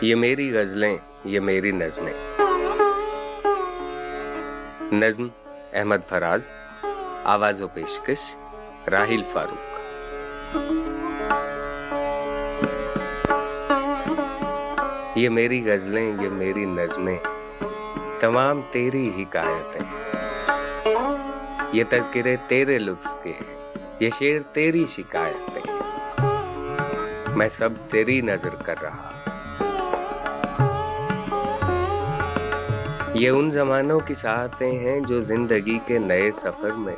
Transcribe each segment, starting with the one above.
یہ میری غزلیں، یہ میری نظمیں۔ نظم احمد فراز، آواز و پیشکش راہیل فاروق۔ یہ میری غزلیں، یہ میری نظمیں، تمام تیری حکایتیں یہ تذکرے تیرے لطف کے یہ شعر تیری شکایتیں۔ میں سب تیری نظر کر رہا یہ ان زمانوں کی ساعتیں ہیں جو زندگی کے نئے سفر میں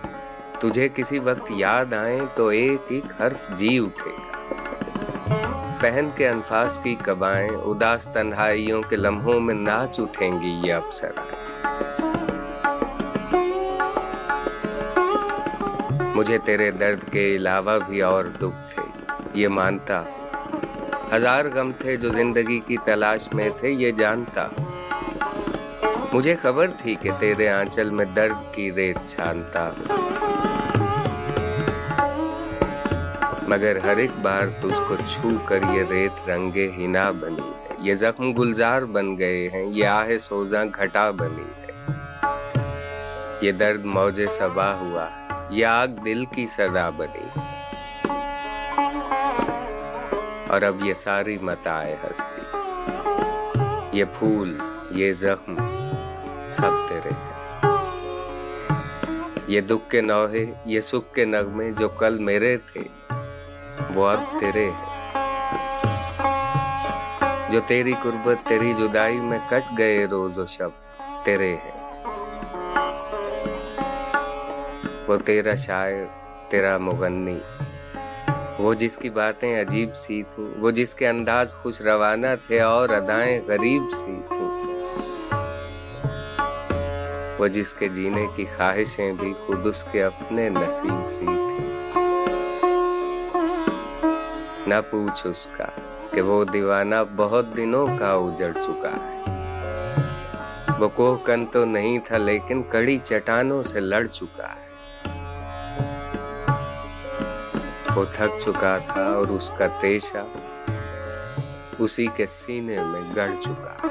تجھے کسی وقت یاد آئیں تو ایک ایک حرف جی اٹھے۔ گا پہن کے انفاس کی کبائیں، اداس تنہائیوں کے لمحوں میں ناچ اٹھیں گی یہ افسر۔ مجھے تیرے درد کے علاوہ بھی اور دکھ تھے، یہ مانتا۔ ہزار غم تھے جو زندگی کی تلاش میں تھے، یہ جانتا۔ مجھے خبر تھی کہ تیرے آنچل میں درد کی ریت چھانتا مگر ہر ایک بار تجھ کو چھو کر یہ ریت رنگے ہنا بنی ہے۔ یہ زخم گلزار بن گئے ہیں، یہ آہ سوزاں گھٹا بنی ہے۔ یہ درد موج سبا ہوا، یہ آگ دل کی صدا بنی اور اب یہ ساری متائے ہستی، یہ پھول، یہ زخم سب تیرے ہیں یہ دکھ کے نوحے یہ سکھ کے نغمے جو کل میرے تھے وہ اب تیرے ہیں جو تیری قربت تیری جدائی میں کٹ گئے روز و شب تیرے ہیں وہ تیرا شاعر تیرا مغنی وہ جس کی باتیں عجیب سی تھیں وہ جس کے انداز خوش روانہ تھے اور ادائیں غریب سی تھیں وہ جس کے جینے کی خواہشیں بھی خود اس کے اپنے نصیب سی تھی نہ پوچھ اس کا کہ وہ دیوانہ بہت دنوں کا اجڑ چکا ہے۔ وہ کوہ کن تو نہیں تھا لیکن کڑی چٹانوں سے لڑ چکا ہے۔ وہ تھک چکا تھا اور اس کا تیشہ اسی کے سینے میں گڑ چکا ہے۔